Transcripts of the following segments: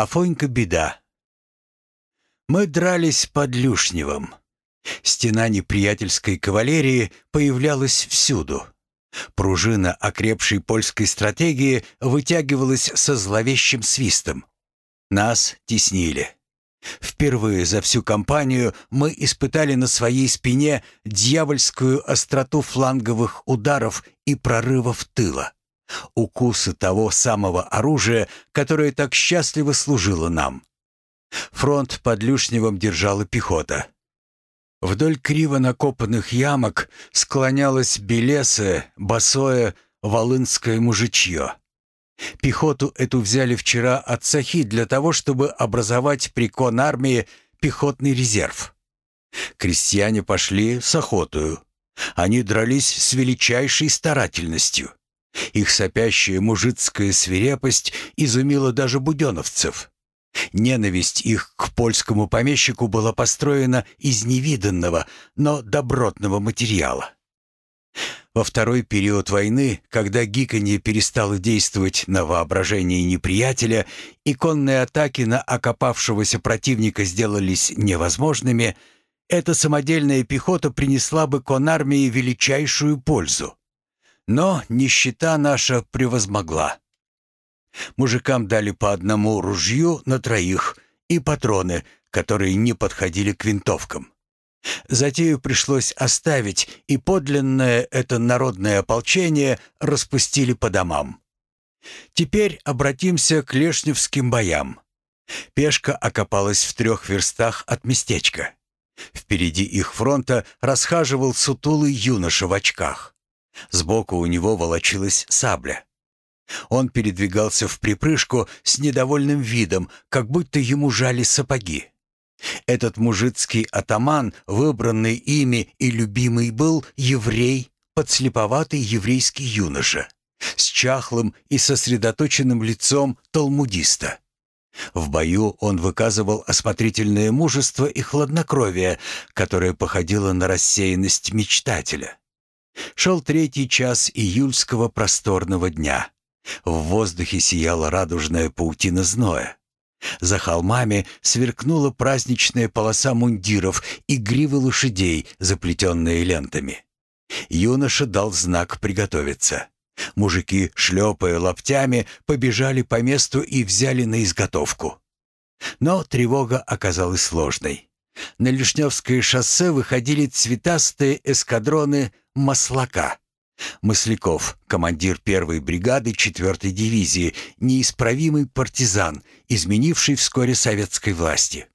Афонька беда. Мы дрались под Люшневым. Стена неприятельской кавалерии появлялась всюду. Пружина окрепшей польской стратегии вытягивалась со зловещим свистом. Нас теснили. Впервые за всю кампанию мы испытали на своей спине дьявольскую остроту фланговых ударов и прорывов тыла. Укусы того самого оружия, которое так счастливо служило нам. Фронт под Люшневым держала пехота. Вдоль криво накопанных ямок склонялось белесое, босое, волынское мужичье. Пехоту эту взяли вчера от Сахи для того, чтобы образовать при конармии пехотный резерв. Крестьяне пошли с охотою. Они дрались с величайшей старательностью. Их сопящая мужицкая свирепость изумила даже буденовцев. Ненависть их к польскому помещику была построена из невиданного, но добротного материала. Во второй период войны, когда гиканье перестало действовать на воображение неприятеля и конные атаки на окопавшегося противника сделались невозможными, эта самодельная пехота принесла бы конармии величайшую пользу. Но нищета наша превозмогла. Мужикам дали по одному ружью на троих и патроны, которые не подходили к винтовкам. Затею пришлось оставить, и подлинное это народное ополчение распустили по домам. Теперь обратимся к лешневским боям. Пешка окопалась в трех верстах от местечка. Впереди их фронта расхаживал сутулый юноша в очках. Сбоку у него волочилась сабля. Он передвигался в припрыжку с недовольным видом, как будто ему жали сапоги. Этот мужицкий атаман, выбранный ими и любимый был еврей, подслеповатый еврейский юноша, с чахлым и сосредоточенным лицом талмудиста. В бою он выказывал осмотрительное мужество и хладнокровие, которое походило на рассеянность мечтателя. Шел третий час июльского просторного дня. В воздухе сияла радужная паутина зноя. За холмами сверкнула праздничная полоса мундиров и гривы лошадей, заплетенные лентами. Юноша дал знак приготовиться. Мужики, шлепая лаптями, побежали по месту и взяли на изготовку. Но тревога оказалась сложной. На Лишневское шоссе выходили цветастые эскадроны «Маслака». Масляков, командир первой бригады 4-й дивизии, неисправимый партизан, изменивший вскоре советской власти.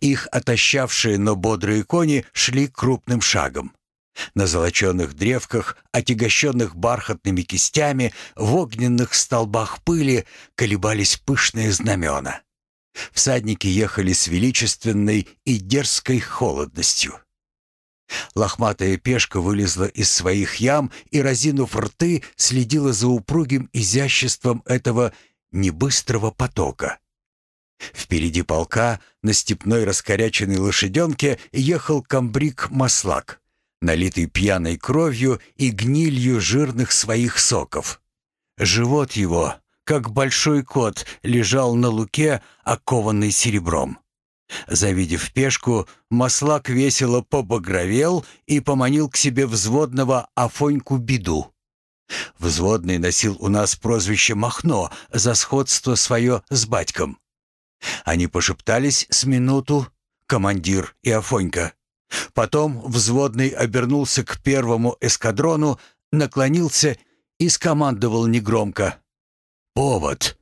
Их отощавшие, но бодрые кони шли крупным шагом. На золоченных древках, отягощенных бархатными кистями, в огненных столбах пыли колебались пышные знамена. Всадники ехали с величественной и дерзкой холодностью. Лохматая пешка вылезла из своих ям и, разинув рты, следила за упругим изяществом этого небыстрого потока. Впереди полка на степной раскоряченной лошаденке ехал комбриг-маслак, налитый пьяной кровью и гнилью жирных своих соков. Живот его, как большой кот, лежал на луке, окованный серебром. Завидев пешку, маслак весело побагровел и поманил к себе взводного Афоньку Беду. Взводный носил у нас прозвище Махно за сходство свое с батьком. Они пошептались с минуту, командир и Афонька. Потом взводный обернулся к первому эскадрону, наклонился и скомандовал негромко. «Повод!»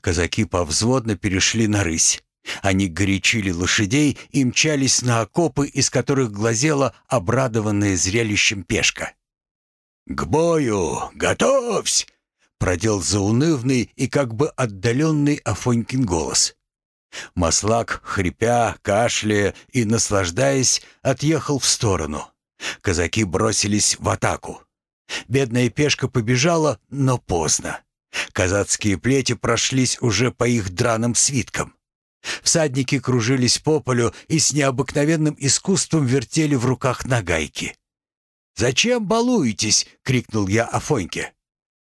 Казаки повзводно перешли на рысь. Они горячили лошадей и мчались на окопы, из которых глазела обрадованная зрелищем пешка. «К бою! Готовься!» — продел заунывный и как бы отдаленный Афонькин голос. Маслак, хрипя, кашляя и наслаждаясь, отъехал в сторону. Казаки бросились в атаку. Бедная пешка побежала, но поздно. Казацкие плети прошлись уже по их драным свиткам. Всадники кружились по полю и с необыкновенным искусством вертели в руках нагайки. «Зачем балуетесь?» — крикнул я Афоньке.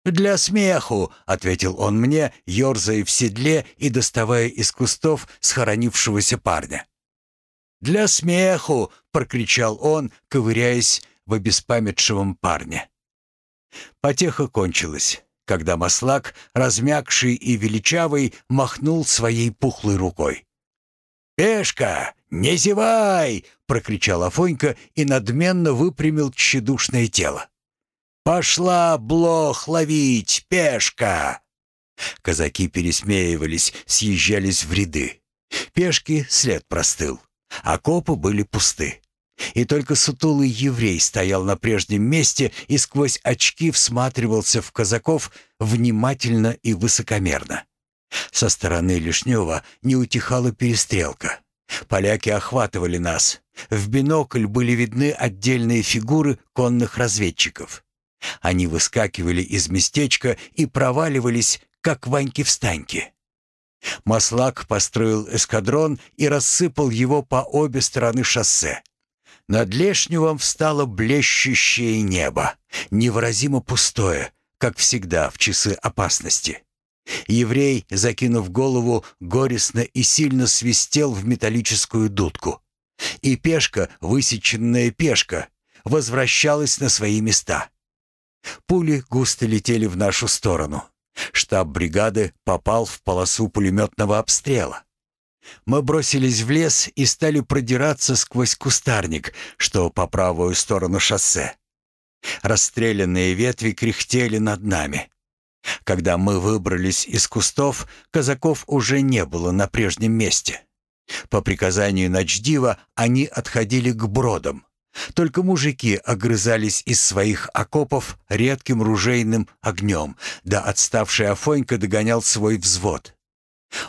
«Для смеху», — ответил он мне, ерзая в седле и доставая из кустов схоронившегося парня. «Для смеху!» — прокричал он, ковыряясь в обеспамятшевом парне. Потеха кончилась, когда маслак, размягший и величавый, махнул своей пухлой рукой. «Пешка, не зевай!» — прокричал Афонька и надменно выпрямил тщедушное тело. «Пошла блох ловить, пешка!» Казаки пересмеивались, съезжались в ряды. Пешки след простыл. Окопы были пусты. И только сутулый еврей стоял на прежнем месте и сквозь очки всматривался в казаков внимательно и высокомерно. Со стороны Лишнева не утихала перестрелка. Поляки охватывали нас. В бинокль были видны отдельные фигуры конных разведчиков. Они выскакивали из местечка и проваливались, как ваньки-встаньки. Маслак построил эскадрон и рассыпал его по обе стороны шоссе. Над Лешневом встало блещущее небо, невыразимо пустое, как всегда в часы опасности. Еврей, закинув голову, горестно и сильно свистел в металлическую дудку. И пешка, высеченная пешка, возвращалась на свои места. Пули густо летели в нашу сторону. Штаб бригады попал в полосу пулеметного обстрела. Мы бросились в лес и стали продираться сквозь кустарник, что по правую сторону шоссе. Расстрелянные ветви кряхтели над нами. Когда мы выбрались из кустов, казаков уже не было на прежнем месте. По приказанию Ночдива они отходили к бродам. Только мужики огрызались из своих окопов редким ружейным огнем, да отставший Афонька догонял свой взвод.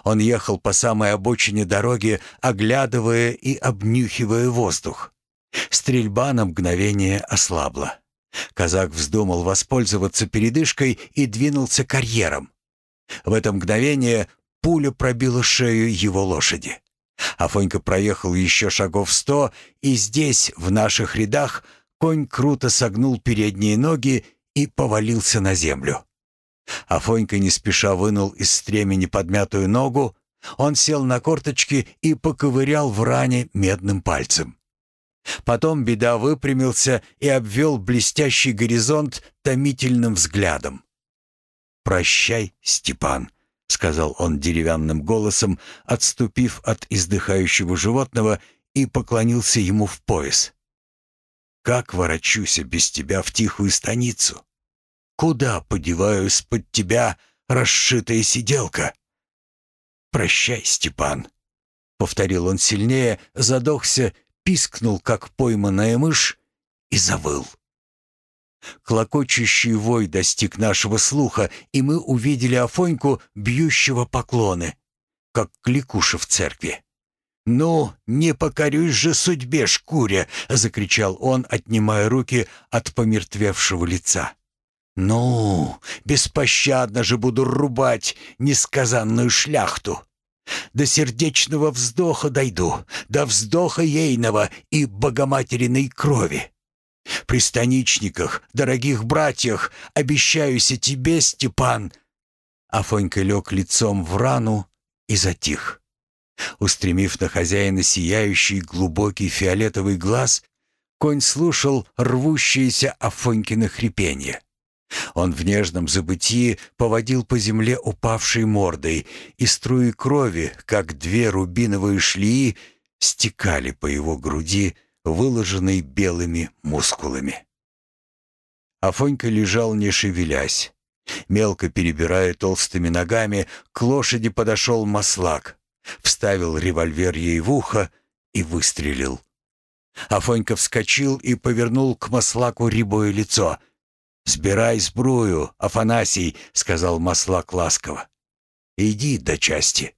Он ехал по самой обочине дороги, оглядывая и обнюхивая воздух. Стрельба на мгновение ослабла. Казак вздумал воспользоваться передышкой и двинулся карьером. В это мгновение пуля пробила шею его лошади. Афонька проехал еще шагов сто, и здесь, в наших рядах, конь круто согнул передние ноги и повалился на землю. Афонька не спеша вынул из стремени подмятую ногу, он сел на корточки и поковырял в ране медным пальцем. Потом беда выпрямился и обвел блестящий горизонт томительным взглядом. «Прощай, Степан», — сказал он деревянным голосом, отступив от издыхающего животного и поклонился ему в пояс. «Как ворочуся без тебя в тихую станицу? Куда подеваюсь под тебя, расшитая сиделка?» «Прощай, Степан», — повторил он сильнее, задохся, пискнул, как пойманная мышь, и завыл. Клокочущий вой достиг нашего слуха, и мы увидели Афоньку, бьющего поклоны, как кликуша в церкви. «Ну, не покорюсь же судьбе, шкуре!» — закричал он, отнимая руки от помертвевшего лица. «Ну, беспощадно же буду рубать несказанную шляхту!» До сердечного вздоха дойду, до вздоха ейного и богоматериной крови. При станичниках, дорогих братьях, обещаюся тебе, Степан!» Афонька лег лицом в рану и затих. Устремив на хозяина сияющий глубокий фиолетовый глаз, конь слушал рвущееся Афонькино хрипенье. Он в нежном забытии поводил по земле упавшей мордой, и струи крови, как две рубиновые шлии, стекали по его груди, выложенный белыми мускулами. Афонька лежал, не шевелясь. Мелко перебирая толстыми ногами, к лошади подошел маслак, вставил револьвер ей в ухо и выстрелил. Афонька вскочил и повернул к маслаку рябое лицо. «Сбирай сбрую, Афанасий», — сказал маслак ласково. «Иди до части».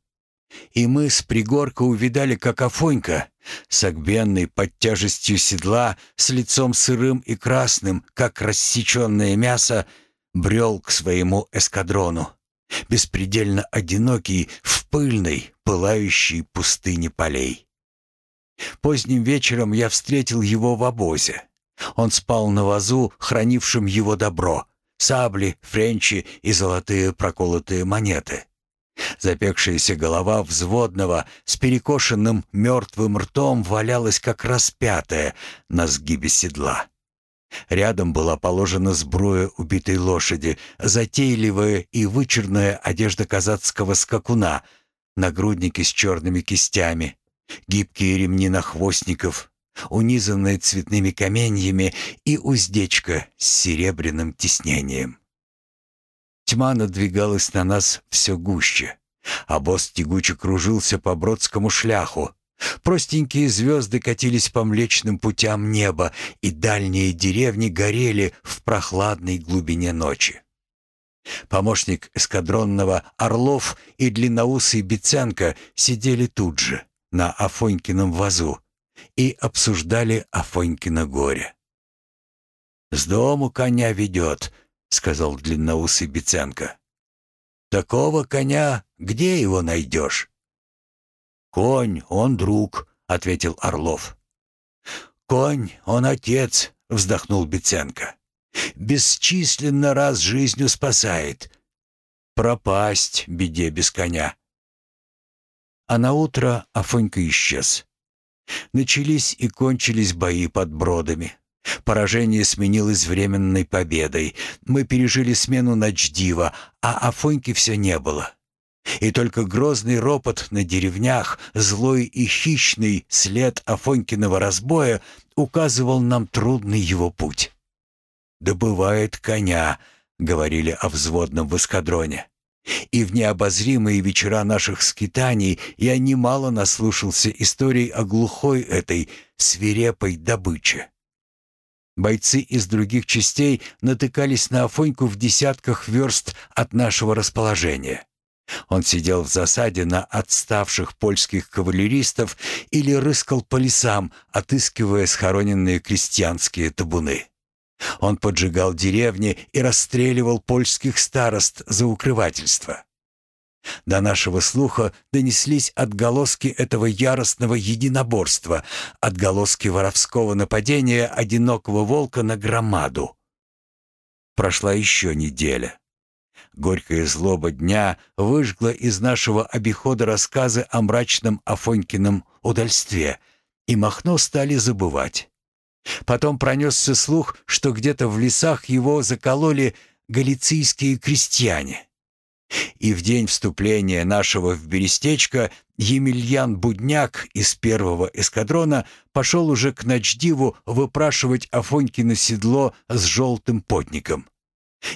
И мы с пригорка увидали, как Афонька, согбенный под тяжестью седла, с лицом сырым и красным, как рассеченное мясо, брел к своему эскадрону, беспредельно одинокий в пыльной, пылающей пустыне полей. Поздним вечером я встретил его в обозе. Он спал на вазу, хранившем его добро, сабли, френчи и золотые проколотые монеты. Запекшаяся голова взводного с перекошенным мертвым ртом валялась как распятая на сгибе седла. Рядом была положена сбруя убитой лошади, затейливая и вычурная одежда казацкого скакуна, нагрудники с черными кистями, гибкие ремни нахвостников, унизанные цветными каменьями и уздечка с серебряным тиснением. Тьма надвигалась на нас все гуще, а босс тягуче кружился по бродскому шляху. Простенькие звезды катились по млечным путям неба, и дальние деревни горели в прохладной глубине ночи. Помощник эскадронного Орлов и длинноусый Биценко сидели тут же, на Афонькином вазу, и обсуждали Афонькино горе. «С дому коня ведет», — сказал длинноусый Биценко. «Такого коня где его найдешь?» «Конь, он друг», — ответил Орлов. «Конь, он отец», — вздохнул Биценко. «Бесчисленно раз жизнью спасает. Пропасть беде без коня». А на утро Афонька исчез. Начались и кончились бои под бродами. Поражение сменилось временной победой. Мы пережили смену ночдива, а Афоньки все не было. И только грозный ропот на деревнях, злой и хищный след Афонькиного разбоя указывал нам трудный его путь. «Добывает коня», — говорили о взводном в эскадроне. И в необозримые вечера наших скитаний я немало наслушался историй о глухой этой свирепой добыче. Бойцы из других частей натыкались на Афоньку в десятках верст от нашего расположения. Он сидел в засаде на отставших польских кавалеристов или рыскал по лесам, отыскивая схороненные крестьянские табуны. Он поджигал деревни и расстреливал польских старост за укрывательство. До нашего слуха донеслись отголоски этого яростного единоборства, отголоски воровского нападения одинокого волка на громаду. Прошла еще неделя. Горькая злоба дня выжгла из нашего обихода рассказы о мрачном Афонькином удальстве, и Махно стали забывать. Потом пронесся слух, что где-то в лесах его закололи галицийские крестьяне. И в день вступления нашего в Берестечко Емельян Будняк из первого эскадрона пошел уже к Ночдиву выпрашивать Афонькино седло с желтым потником.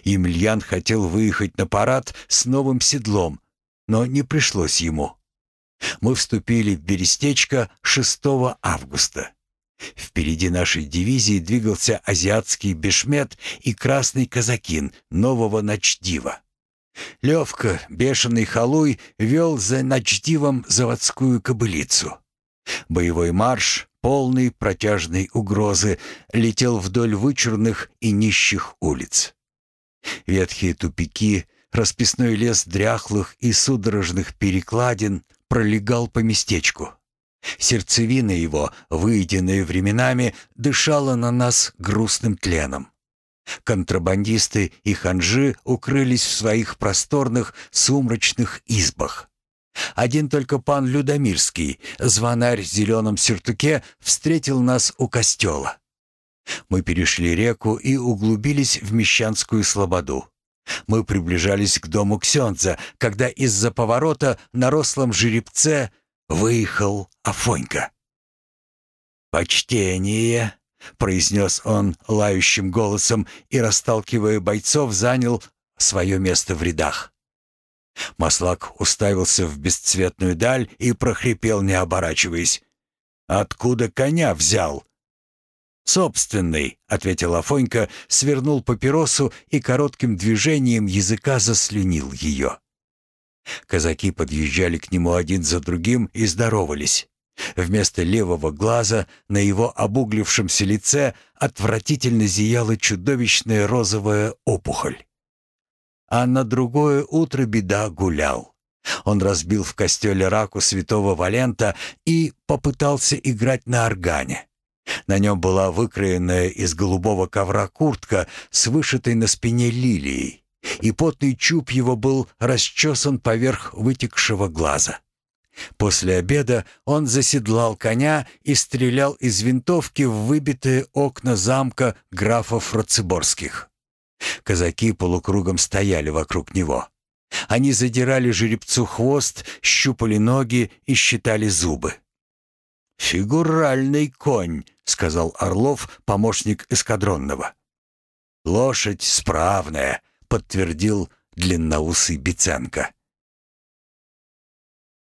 Емельян хотел выехать на парад с новым седлом, но не пришлось ему. Мы вступили в Берестечко 6 августа. Впереди нашей дивизии двигался азиатский бешмет и красный казакин нового Ночдива. Левка, бешеный халуй, вел за Ночдивом заводскую кобылицу. Боевой марш, полный протяжной угрозы, летел вдоль вычурных и нищих улиц. Ветхие тупики, расписной лес дряхлых и судорожных перекладин пролегал по местечку. Сердцевина его, выеденная временами, дышала на нас грустным тленом. Контрабандисты и ханжи укрылись в своих просторных сумрачных избах. Один только пан Людомирский, звонарь в зеленом сюртуке, встретил нас у костела. Мы перешли реку и углубились в Мещанскую слободу. Мы приближались к дому Ксенца, когда из-за поворота на рослом жеребце выехал Афонька. «Почтение!» — произнес он лающим голосом и, расталкивая бойцов, занял свое место в рядах. Маслак уставился в бесцветную даль и прохрипел, не оборачиваясь. «Откуда коня взял?» «Собственный», — ответил Афонька, свернул папиросу и коротким движением языка заслюнил ее. Казаки подъезжали к нему один за другим и здоровались. Вместо левого глаза на его обуглившемся лице отвратительно зияла чудовищная розовая опухоль. А на другое утро беда гулял. Он разбил в костеле раку святого Валента и попытался играть на органе. На нем была выкроенная из голубого ковра куртка с вышитой на спине лилией, и потный чуб его был расчесан поверх вытекшего глаза. После обеда он заседлал коня и стрелял из винтовки в выбитые окна замка графов Роцеборских. Казаки полукругом стояли вокруг него. Они задирали жеребцу хвост, щупали ноги и считали зубы. «Фигуральный конь», — сказал Орлов, помощник эскадронного. «Лошадь справная», — подтвердил длинноусый Биценко.